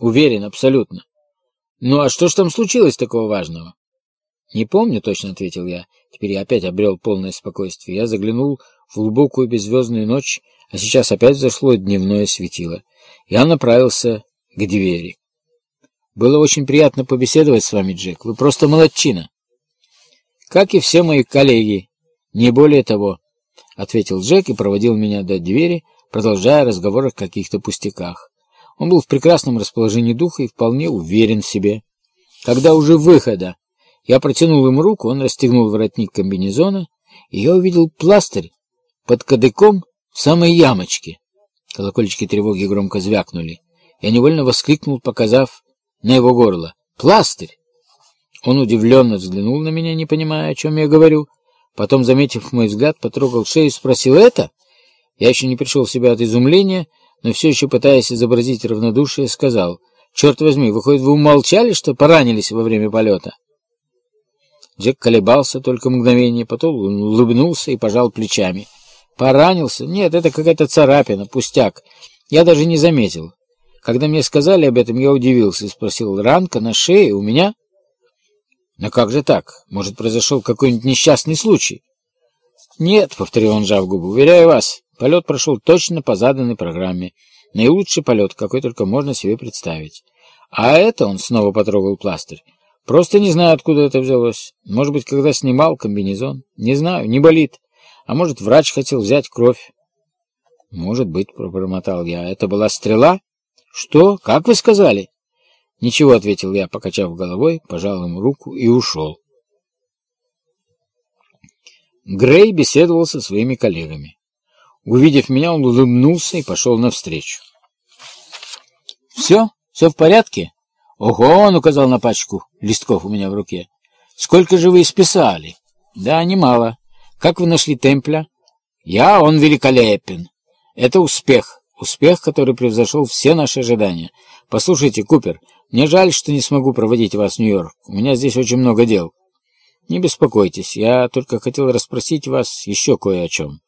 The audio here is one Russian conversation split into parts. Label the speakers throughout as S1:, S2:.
S1: Уверен, абсолютно. Ну а что ж там случилось такого важного? Не помню точно, ответил я. Теперь я опять обрел полное спокойствие. Я заглянул в глубокую беззвездную ночь, а сейчас опять зашло дневное светило. Я направился к двери. Было очень приятно побеседовать с вами, Джек. Вы просто молодчина. Как и все мои коллеги. Не более того, — ответил Джек и проводил меня до двери, продолжая разговор о каких-то пустяках. Он был в прекрасном расположении духа и вполне уверен в себе. Когда уже выхода я протянул ему руку, он расстегнул воротник комбинезона, и я увидел пластырь под кадыком в самой ямочке. Колокольчики тревоги громко звякнули. Я невольно воскликнул, показав на его горло. «Пластырь!» Он удивленно взглянул на меня, не понимая, о чем я говорю. Потом, заметив мой взгляд, потрогал шею и спросил «Это?». Я еще не пришел в себя от изумления, но все еще, пытаясь изобразить равнодушие, сказал «Черт возьми, выходит, вы умолчали, что поранились во время полета?» Джек колебался только мгновение, потом улыбнулся и пожал плечами. «Поранился? Нет, это какая-то царапина, пустяк. Я даже не заметил. Когда мне сказали об этом, я удивился и спросил, ранка на шее у меня? Но как же так? Может, произошел какой-нибудь несчастный случай? Нет, повторил он, жав губы, уверяю вас, полет прошел точно по заданной программе. Наилучший полет, какой только можно себе представить. А это, он снова потрогал пластырь, просто не знаю, откуда это взялось. Может быть, когда снимал комбинезон? Не знаю, не болит. А может, врач хотел взять кровь? Может быть, пробормотал я. Это была стрела? «Что? Как вы сказали?» «Ничего», — ответил я, покачав головой, пожал ему руку и ушел. Грей беседовал со своими коллегами. Увидев меня, он улыбнулся и пошел навстречу. «Все? Все в порядке?» «Ого!» — он указал на пачку листков у меня в руке. «Сколько же вы исписали?» «Да, немало. Как вы нашли Темпля?» «Я, он великолепен. Это успех. Успех, который превзошел все наши ожидания. Послушайте, Купер, мне жаль, что не смогу проводить вас в Нью-Йорк. У меня здесь очень много дел. Не беспокойтесь, я только хотел расспросить вас еще кое о чем.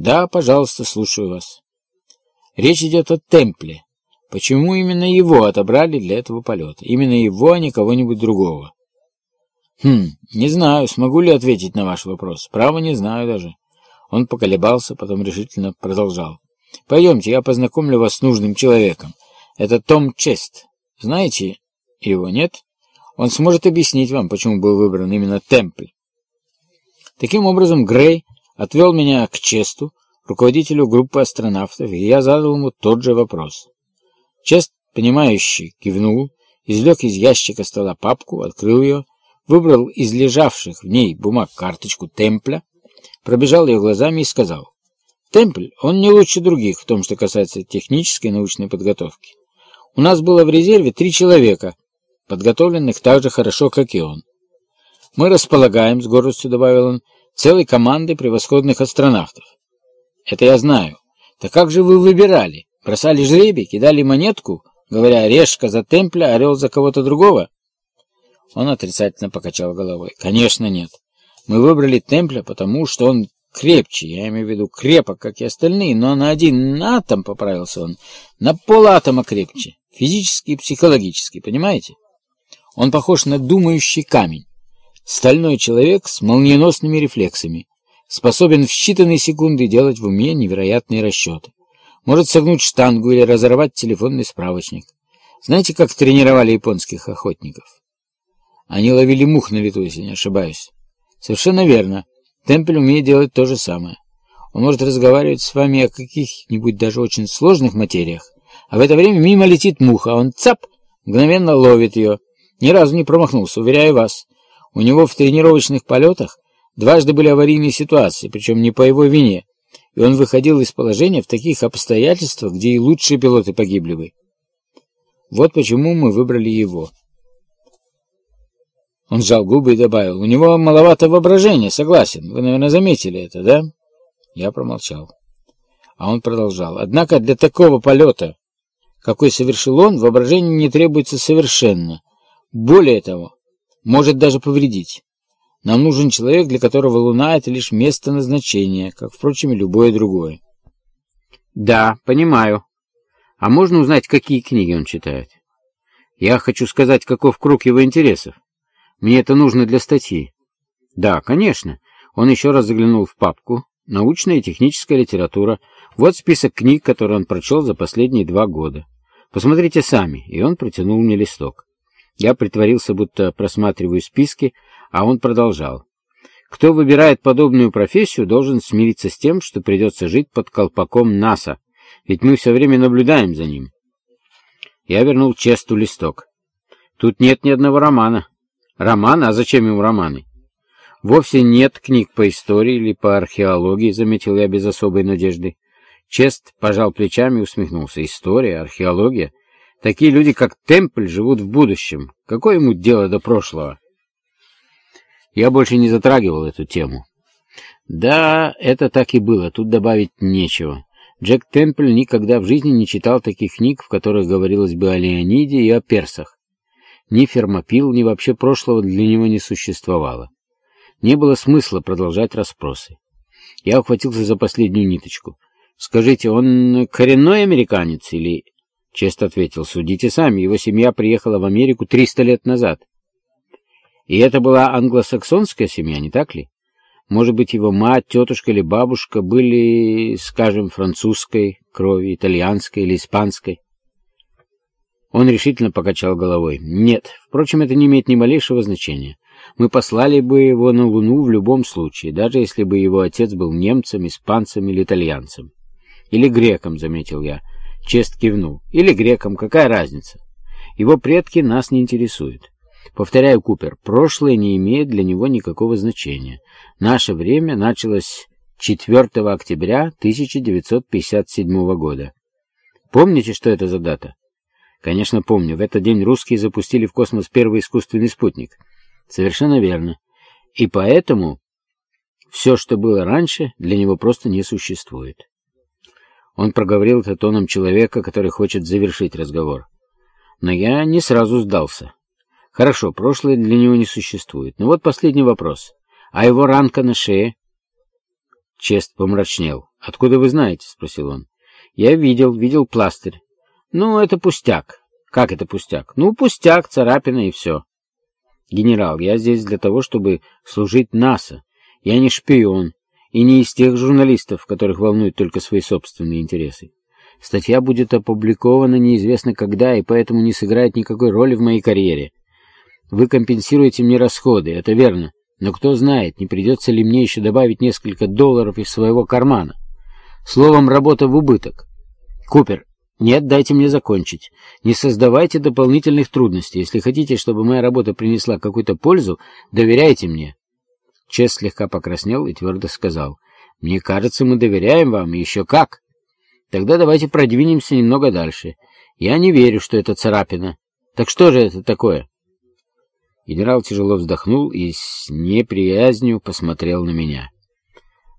S1: Да, пожалуйста, слушаю вас. Речь идет о Темпле. Почему именно его отобрали для этого полета? Именно его, а не кого-нибудь другого? Хм, не знаю, смогу ли ответить на ваш вопрос. Право, не знаю даже. Он поколебался, потом решительно продолжал. Пойдемте, я познакомлю вас с нужным человеком. Это Том Чест. Знаете его, нет? Он сможет объяснить вам, почему был выбран именно Темпль. Таким образом, Грей отвел меня к Честу, руководителю группы астронавтов, и я задал ему тот же вопрос. Чест, понимающий, кивнул, извлек из ящика стола папку, открыл ее, выбрал из лежавших в ней бумаг карточку Темпля, пробежал ее глазами и сказал, Темпль, он не лучше других в том, что касается технической и научной подготовки. У нас было в резерве три человека, подготовленных так же хорошо, как и он. Мы располагаем, с гордостью добавил он, целой командой превосходных астронавтов. Это я знаю. Так как же вы выбирали? Бросали жребий, кидали монетку, говоря «решка за Темпля, орел за кого-то другого»? Он отрицательно покачал головой. Конечно, нет. Мы выбрали Темпля, потому что он крепче, я имею в виду крепок, как и остальные, но на один атом, поправился он, на полатома крепче, физически и психологически, понимаете? Он похож на думающий камень. Стальной человек с молниеносными рефлексами, способен в считанные секунды делать в уме невероятные расчеты. Может согнуть штангу или разорвать телефонный справочник. Знаете, как тренировали японских охотников? Они ловили мух на лету, если не ошибаюсь. Совершенно верно. Темпель умеет делать то же самое. Он может разговаривать с вами о каких-нибудь даже очень сложных материях, а в это время мимо летит муха, а он цап, мгновенно ловит ее. Ни разу не промахнулся, уверяю вас. У него в тренировочных полетах дважды были аварийные ситуации, причем не по его вине, и он выходил из положения в таких обстоятельствах, где и лучшие пилоты погибли бы. Вот почему мы выбрали его. Он сжал губы и добавил, «У него маловато воображения, согласен. Вы, наверное, заметили это, да?» Я промолчал. А он продолжал. «Однако для такого полета, какой совершил он, воображение не требуется совершенно. Более того, может даже повредить. Нам нужен человек, для которого Луна — это лишь место назначения, как, впрочем, и любое другое». «Да, понимаю. А можно узнать, какие книги он читает?» Я хочу сказать, каков круг его интересов. Мне это нужно для статьи. Да, конечно. Он еще раз заглянул в папку. Научная и техническая литература. Вот список книг, которые он прочел за последние два года. Посмотрите сами. И он протянул мне листок. Я притворился, будто просматриваю списки, а он продолжал. Кто выбирает подобную профессию, должен смириться с тем, что придется жить под колпаком НАСА, ведь мы все время наблюдаем за ним. Я вернул Честу листок. Тут нет ни одного романа. Роман? А зачем ему романы? Вовсе нет книг по истории или по археологии, заметил я без особой надежды. Чест пожал плечами и усмехнулся. История, археология. Такие люди, как Темпль, живут в будущем. Какое ему дело до прошлого? Я больше не затрагивал эту тему. Да, это так и было, тут добавить нечего. Джек Темпль никогда в жизни не читал таких книг, в которых говорилось бы о Леониде и о персах. Ни фермопил, ни вообще прошлого для него не существовало. Не было смысла продолжать расспросы. Я ухватился за последнюю ниточку. «Скажите, он коренной американец или...» Чест ответил, «Судите сами, его семья приехала в Америку 300 лет назад». И это была англосаксонская семья, не так ли? Может быть, его мать, тетушка или бабушка были, скажем, французской крови, итальянской или испанской? Он решительно покачал головой. Нет, впрочем, это не имеет ни малейшего значения. Мы послали бы его на Луну в любом случае, даже если бы его отец был немцем, испанцем или итальянцем. Или греком, заметил я. Чест кивнул. Или греком, какая разница? Его предки нас не интересуют. Повторяю, Купер, прошлое не имеет для него никакого значения. Наше время началось 4 октября 1957 года. Помните, что это за дата? Конечно, помню. В этот день русские запустили в космос первый искусственный спутник. Совершенно верно. И поэтому все, что было раньше, для него просто не существует. Он проговорил это тоном человека, который хочет завершить разговор. Но я не сразу сдался. Хорошо, прошлое для него не существует. Но вот последний вопрос. А его ранка на шее? Чест помрачнел. «Откуда вы знаете?» — спросил он. «Я видел, видел пластырь. Ну, это пустяк». «Как это пустяк?» «Ну, пустяк, царапина и все». «Генерал, я здесь для того, чтобы служить НАСА. Я не шпион и не из тех журналистов, которых волнуют только свои собственные интересы. Статья будет опубликована неизвестно когда, и поэтому не сыграет никакой роли в моей карьере. Вы компенсируете мне расходы, это верно. Но кто знает, не придется ли мне еще добавить несколько долларов из своего кармана. Словом, работа в убыток. Купер, нет, дайте мне закончить. Не создавайте дополнительных трудностей. Если хотите, чтобы моя работа принесла какую-то пользу, доверяйте мне. Чест слегка покраснел и твердо сказал. Мне кажется, мы доверяем вам, еще как. Тогда давайте продвинемся немного дальше. Я не верю, что это царапина. Так что же это такое? Генерал тяжело вздохнул и с неприязнью посмотрел на меня.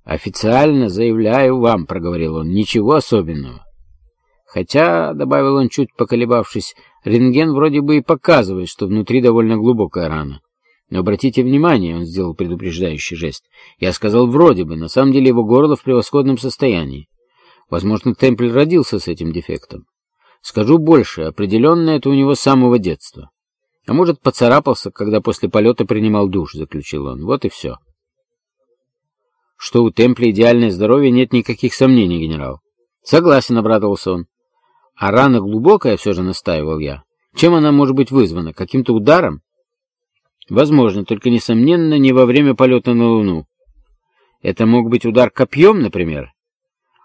S1: «Официально заявляю вам», — проговорил он, — «ничего особенного». Хотя, — добавил он, чуть поколебавшись, — рентген вроде бы и показывает, что внутри довольно глубокая рана. Обратите внимание, — он сделал предупреждающий жест, — я сказал «вроде бы», на самом деле его горло в превосходном состоянии. Возможно, Темпль родился с этим дефектом. Скажу больше, определенно это у него с самого детства. А может, поцарапался, когда после полета принимал душ, заключил он. Вот и все. Что у Темпля идеальное здоровье, нет никаких сомнений, генерал. Согласен, обрадовался он. А рана глубокая, все же настаивал я. Чем она может быть вызвана? Каким-то ударом? Возможно, только, несомненно, не во время полета на Луну. Это мог быть удар копьем, например?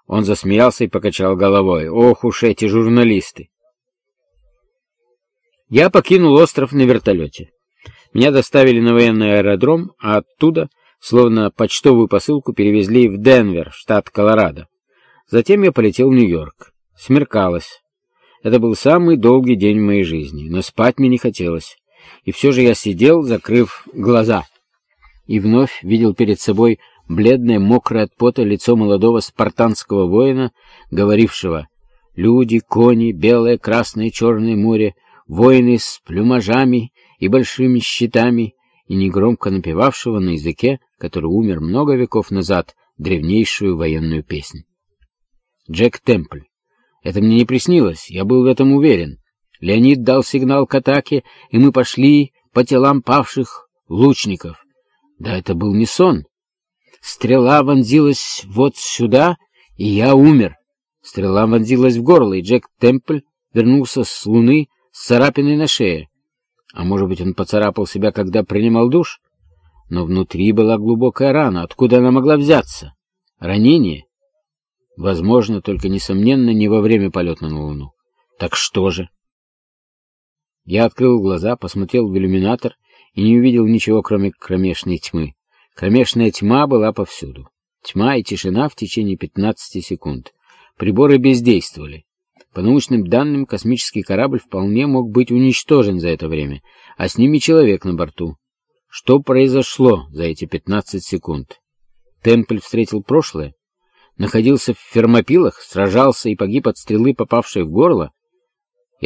S1: Он засмеялся и покачал головой. Ох уж эти журналисты! Я покинул остров на вертолете. Меня доставили на военный аэродром, а оттуда, словно почтовую посылку, перевезли в Денвер, штат Колорадо. Затем я полетел в Нью-Йорк. Смеркалось. Это был самый долгий день в моей жизни, но спать мне не хотелось. И все же я сидел, закрыв глаза, и вновь видел перед собой бледное, мокрое от пота лицо молодого спартанского воина, говорившего «Люди, кони, белое, красное, черное море — воины с плюмажами и большими щитами, и негромко напевавшего на языке, который умер много веков назад, древнейшую военную песнь. Джек Темпль. Это мне не приснилось, я был в этом уверен. Леонид дал сигнал к атаке, и мы пошли по телам павших лучников. Да это был не сон. Стрела вонзилась вот сюда, и я умер. Стрела вонзилась в горло, и Джек Темпль вернулся с луны с царапиной на шее. А может быть, он поцарапал себя, когда принимал душ? Но внутри была глубокая рана. Откуда она могла взяться? Ранение? Возможно, только, несомненно, не во время полета на Луну. Так что же? Я открыл глаза, посмотрел в иллюминатор и не увидел ничего, кроме кромешной тьмы. Кромешная тьма была повсюду. Тьма и тишина в течение 15 секунд. Приборы бездействовали. По научным данным, космический корабль вполне мог быть уничтожен за это время, а с ними человек на борту. Что произошло за эти 15 секунд? Темпль встретил прошлое? Находился в фермопилах, сражался и погиб от стрелы, попавшей в горло?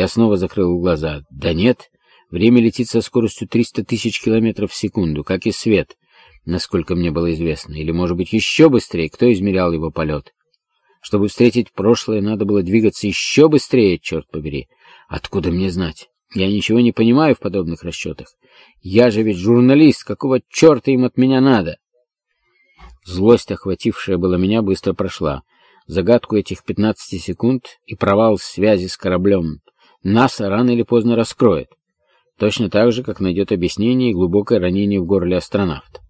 S1: Я снова закрыл глаза. Да нет, время летит со скоростью 300 тысяч километров в секунду, как и свет, насколько мне было известно. Или, может быть, еще быстрее, кто измерял его полет? Чтобы встретить прошлое, надо было двигаться еще быстрее, черт побери. Откуда мне знать? Я ничего не понимаю в подобных расчетах. Я же ведь журналист, какого черта им от меня надо? Злость, охватившая была меня, быстро прошла. Загадку этих пятнадцати секунд и провал связи с кораблем НАСА рано или поздно раскроет. Точно так же, как найдет объяснение и глубокое ранение в горле астронавта.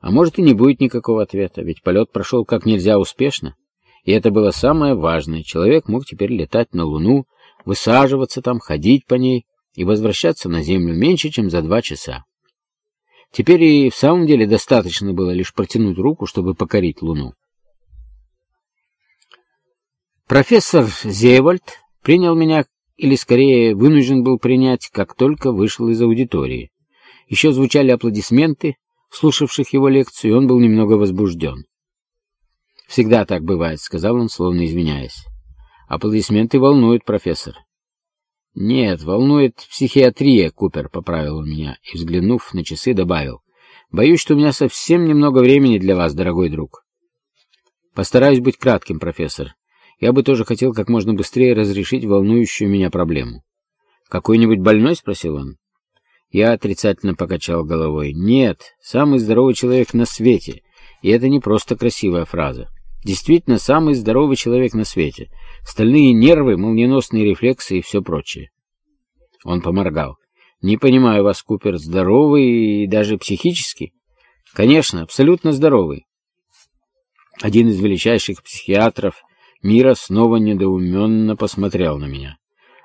S1: А может и не будет никакого ответа, ведь полет прошел как нельзя успешно. И это было самое важное. Человек мог теперь летать на Луну, высаживаться там, ходить по ней и возвращаться на Землю меньше, чем за два часа. Теперь и в самом деле достаточно было лишь протянуть руку, чтобы покорить Луну. Профессор Зевальд принял меня, или скорее вынужден был принять, как только вышел из аудитории. Еще звучали аплодисменты, слушавших его лекцию, и он был немного возбужден. «Всегда так бывает», — сказал он, словно извиняясь. «Аплодисменты волнуют, профессор». «Нет, волнует психиатрия», — Купер поправил меня и, взглянув на часы, добавил. «Боюсь, что у меня совсем немного времени для вас, дорогой друг». «Постараюсь быть кратким, профессор. Я бы тоже хотел как можно быстрее разрешить волнующую меня проблему». «Какой-нибудь больной?» — спросил он. Я отрицательно покачал головой. «Нет, самый здоровый человек на свете. И это не просто красивая фраза. Действительно, самый здоровый человек на свете. Стальные нервы, молниеносные рефлексы и все прочее. Он поморгал. «Не понимаю вас, Купер, здоровый и даже психически?» «Конечно, абсолютно здоровый». Один из величайших психиатров мира снова недоуменно посмотрел на меня.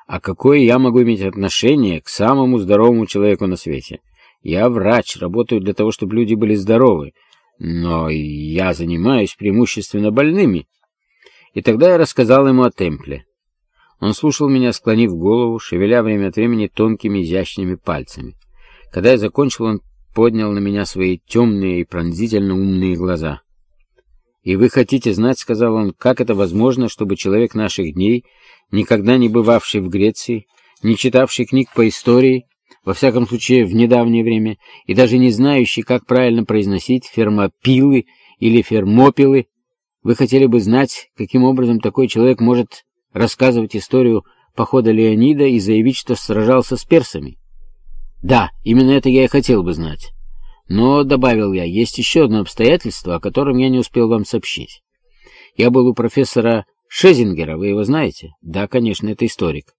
S1: «А какое я могу иметь отношение к самому здоровому человеку на свете? Я врач, работаю для того, чтобы люди были здоровы, но я занимаюсь преимущественно больными. И тогда я рассказал ему о темпле. Он слушал меня, склонив голову, шевеля время от времени тонкими изящными пальцами. Когда я закончил, он поднял на меня свои темные и пронзительно умные глаза. «И вы хотите знать, — сказал он, — как это возможно, чтобы человек наших дней, никогда не бывавший в Греции, не читавший книг по истории, во всяком случае в недавнее время, и даже не знающий, как правильно произносить фермопилы или фермопилы, вы хотели бы знать, каким образом такой человек может рассказывать историю похода Леонида и заявить, что сражался с персами? Да, именно это я и хотел бы знать. Но, добавил я, есть еще одно обстоятельство, о котором я не успел вам сообщить. Я был у профессора Шезингера, вы его знаете? Да, конечно, это историк.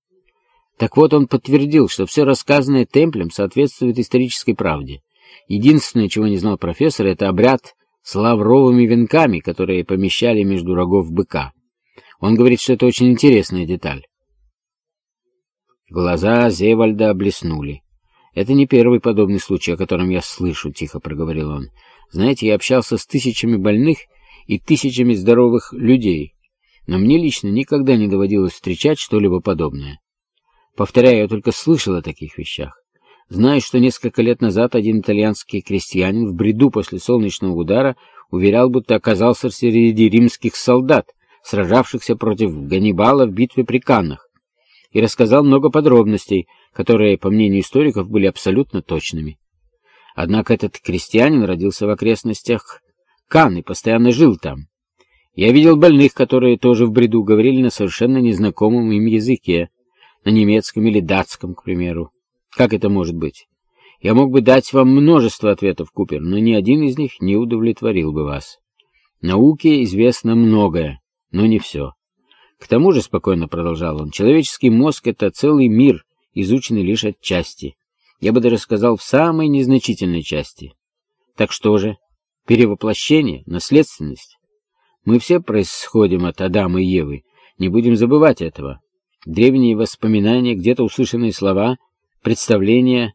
S1: Так вот, он подтвердил, что все рассказанное Темплем соответствует исторической правде. Единственное, чего не знал профессор, это обряд с лавровыми венками, которые помещали между рогов быка. Он говорит, что это очень интересная деталь. Глаза Зевальда блеснули. «Это не первый подобный случай, о котором я слышу», — тихо проговорил он. «Знаете, я общался с тысячами больных и тысячами здоровых людей, но мне лично никогда не доводилось встречать что-либо подобное. Повторяю, я только слышал о таких вещах. Знаю, что несколько лет назад один итальянский крестьянин в бреду после солнечного удара уверял, будто оказался среди римских солдат, сражавшихся против Ганнибала в битве при Каннах, и рассказал много подробностей, которые, по мнению историков, были абсолютно точными. Однако этот крестьянин родился в окрестностях Кан и постоянно жил там. Я видел больных, которые тоже в бреду говорили на совершенно незнакомом им языке, на немецком или датском, к примеру. Как это может быть? Я мог бы дать вам множество ответов, Купер, но ни один из них не удовлетворил бы вас. Науке известно многое, но не все. К тому же, спокойно продолжал он, человеческий мозг — это целый мир, изученный лишь отчасти. Я бы даже сказал, в самой незначительной части. Так что же? Перевоплощение? Наследственность? Мы все происходим от Адама и Евы. Не будем забывать этого. Древние воспоминания, где-то услышанные слова, представления.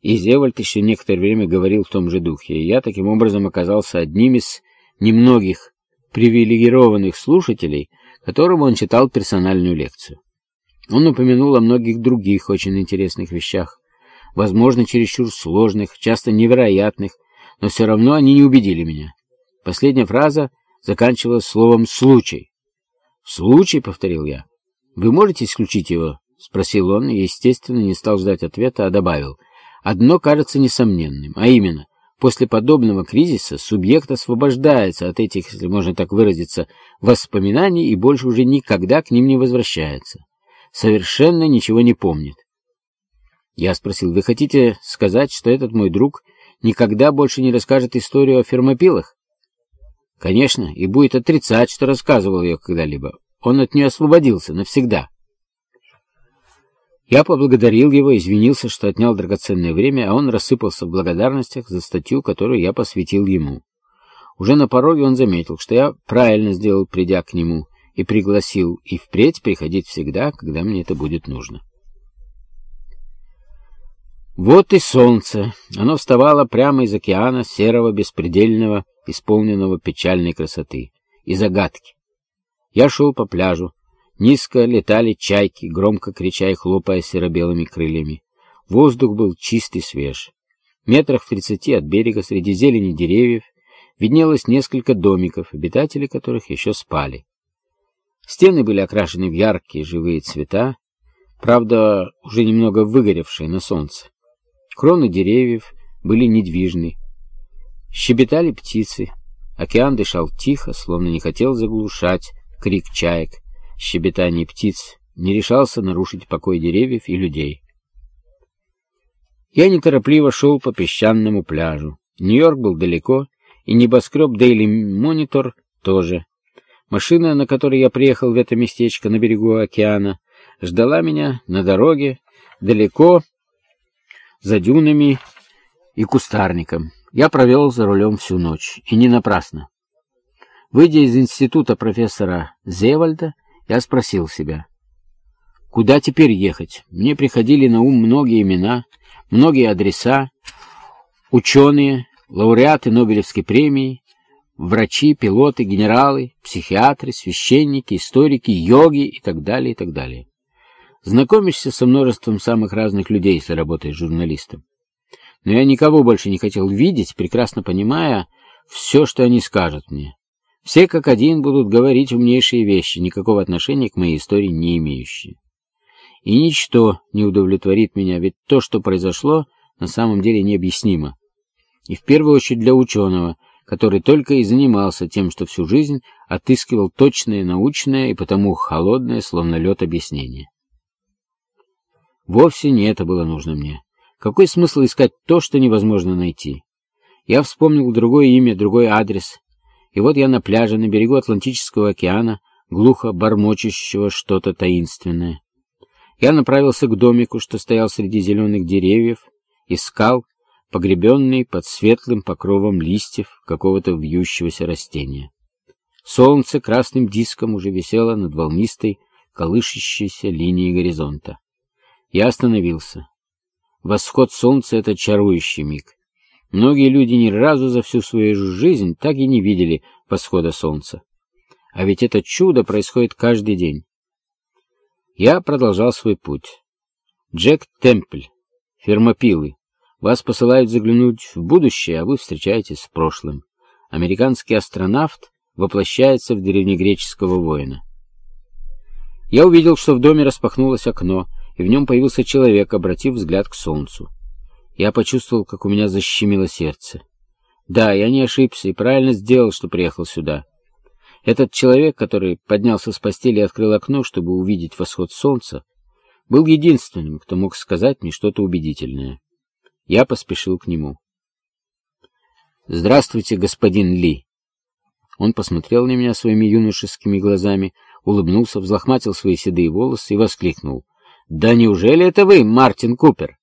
S1: И Зевальд еще некоторое время говорил в том же духе. И я таким образом оказался одним из немногих привилегированных слушателей, которому он читал персональную лекцию. Он упомянул о многих других очень интересных вещах, возможно, чересчур сложных, часто невероятных, но все равно они не убедили меня. Последняя фраза заканчивалась словом «случай». «Случай», — повторил я. «Вы можете исключить его?» — спросил он, и, естественно, не стал ждать ответа, а добавил. «Одно кажется несомненным, а именно, после подобного кризиса субъект освобождается от этих, если можно так выразиться, воспоминаний и больше уже никогда к ним не возвращается. Совершенно ничего не помнит. Я спросил, вы хотите сказать, что этот мой друг никогда больше не расскажет историю о фермопилах? Конечно, и будет отрицать, что рассказывал ее когда-либо. Он от нее освободился навсегда. Я поблагодарил его, извинился, что отнял драгоценное время, а он рассыпался в благодарностях за статью, которую я посвятил ему. Уже на пороге он заметил, что я правильно сделал, придя к нему, и пригласил и впредь приходить всегда, когда мне это будет нужно. Вот и солнце. Оно вставало прямо из океана, серого, беспредельного, исполненного печальной красоты и загадки. Я шел по пляжу. Низко летали чайки, громко крича и хлопая серо-белыми крыльями. Воздух был чистый свеж. Метрах в тридцати от берега, среди зелени деревьев, виднелось несколько домиков, обитатели которых еще спали. Стены были окрашены в яркие живые цвета, правда, уже немного выгоревшие на солнце. Кроны деревьев были недвижны. Щебетали птицы. Океан дышал тихо, словно не хотел заглушать крик чаек. Щебетание птиц не решался нарушить покой деревьев и людей. Я неторопливо шел по песчаному пляжу. Нью-Йорк был далеко, и небоскреб Daily Monitor тоже. Машина, на которой я приехал в это местечко на берегу океана, ждала меня на дороге, далеко, за дюнами и кустарником. Я провел за рулем всю ночь, и не напрасно. Выйдя из института профессора Зевальда, я спросил себя, куда теперь ехать? Мне приходили на ум многие имена, многие адреса, ученые, лауреаты Нобелевской премии, врачи, пилоты, генералы, психиатры, священники, историки, йоги и так далее, и так далее. Знакомишься со множеством самых разных людей, если работаешь журналистом. Но я никого больше не хотел видеть, прекрасно понимая все, что они скажут мне. Все как один будут говорить умнейшие вещи, никакого отношения к моей истории не имеющие. И ничто не удовлетворит меня, ведь то, что произошло, на самом деле необъяснимо. И в первую очередь для ученого, который только и занимался тем, что всю жизнь отыскивал точное научное и потому холодное, словно лед, объяснение. Вовсе не это было нужно мне. Какой смысл искать то, что невозможно найти? Я вспомнил другое имя, другой адрес. И вот я на пляже на берегу Атлантического океана, глухо бормочущего что-то таинственное. Я направился к домику, что стоял среди зеленых деревьев, искал, погребенный под светлым покровом листьев какого-то вьющегося растения. Солнце красным диском уже висело над волнистой, колышащейся линией горизонта. Я остановился. Восход солнца — это чарующий миг. Многие люди ни разу за всю свою жизнь так и не видели восхода солнца. А ведь это чудо происходит каждый день. Я продолжал свой путь. Джек Темпль, фермопилы. Вас посылают заглянуть в будущее, а вы встречаетесь с прошлым. Американский астронавт воплощается в древнегреческого воина. Я увидел, что в доме распахнулось окно — и в нем появился человек, обратив взгляд к солнцу. Я почувствовал, как у меня защемило сердце. Да, я не ошибся и правильно сделал, что приехал сюда. Этот человек, который поднялся с постели и открыл окно, чтобы увидеть восход солнца, был единственным, кто мог сказать мне что-то убедительное. Я поспешил к нему. «Здравствуйте, господин Ли!» Он посмотрел на меня своими юношескими глазами, улыбнулся, взлохматил свои седые волосы и воскликнул. «Да неужели это вы, Мартин Купер?»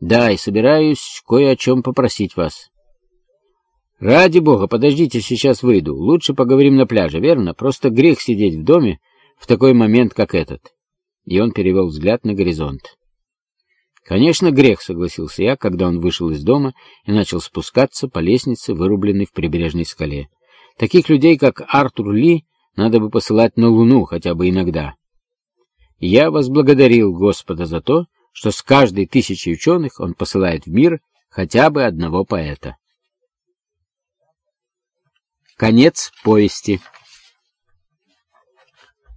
S1: «Да, и собираюсь кое о чем попросить вас». «Ради бога, подождите, сейчас выйду. Лучше поговорим на пляже, верно? Просто грех сидеть в доме в такой момент, как этот». И он перевел взгляд на горизонт. «Конечно, грех», — согласился я, когда он вышел из дома и начал спускаться по лестнице, вырубленной в прибрежной скале. «Таких людей, как Артур Ли, надо бы посылать на Луну хотя бы иногда». Я возблагодарил Господа за то, что с каждой тысячи ученых он посылает в мир хотя бы одного поэта. Конец повести.